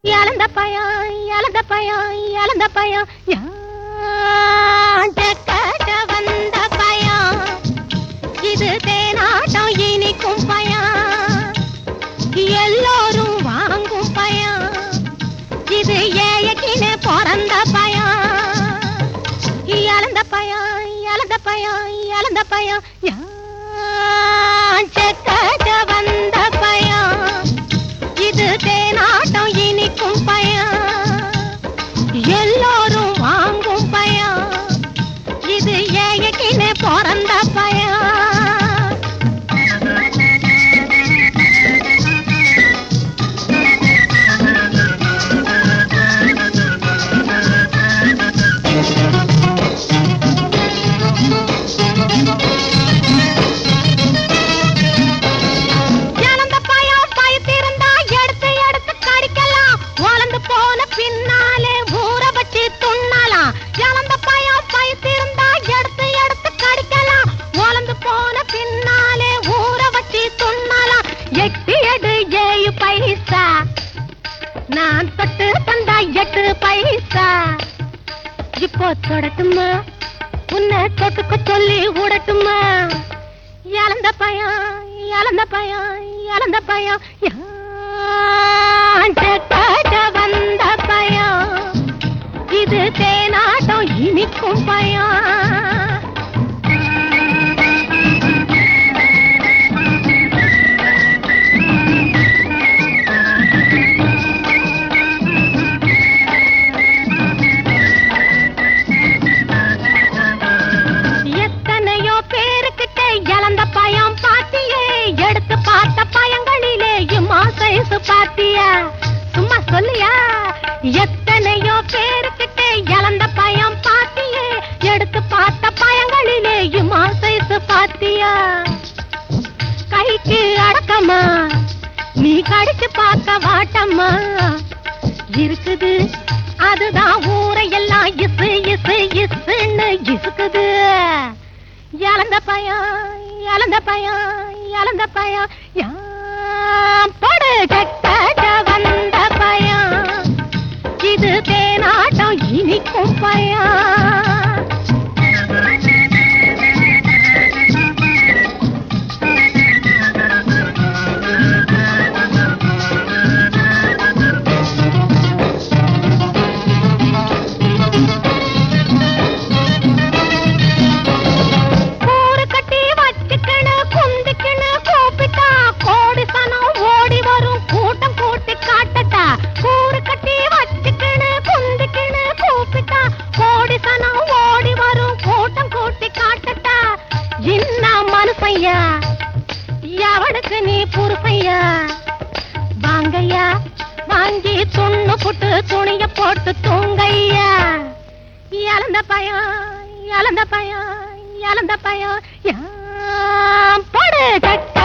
இழந்த பயம் இழந்த பயம் இழந்த பயம். கட்ட வந்த பயம்? இது தேனாட்டம் இனிக்கும் பயம். எல்லோரும் வாங்கும் பயம். இது ஏழைக்கின பிறந்த பயம். இழந்த பயம் இழந்த பயம் இழந்த பயம். கட்ட வந்த பயம்? எட்டு பைசா. இப்போ தொடட்டுமா? உன்னை தொட்டுக்க சொல்லி விடட்டுமா? இழந்த பயம் இழந்த பயம் இழந்த பயம் யா. அம்மா நீ கடிச்சு பார்க்க வாட்டம்மா. இருக்குது. அதுதான் ஊரையெல்லாம் இசு இசு இசுன்னு இசுக்குது. இழந்த பயம் இழந்த பயம் இழந்த பயம். யாம் படு கட்ட வந்த பயம். இது தேனாட்டம் இனிக்கும் பயம். மனுஷையா எவனுக்கு நீ பொறுப்பையா வாங்கய்யா வாங்கி துண்ணு புட்டு துணிய போட்டு தூங்கையா? இழந்த பயம் இழந்த பயம் இழந்த பயம். யாம் படு கட்ட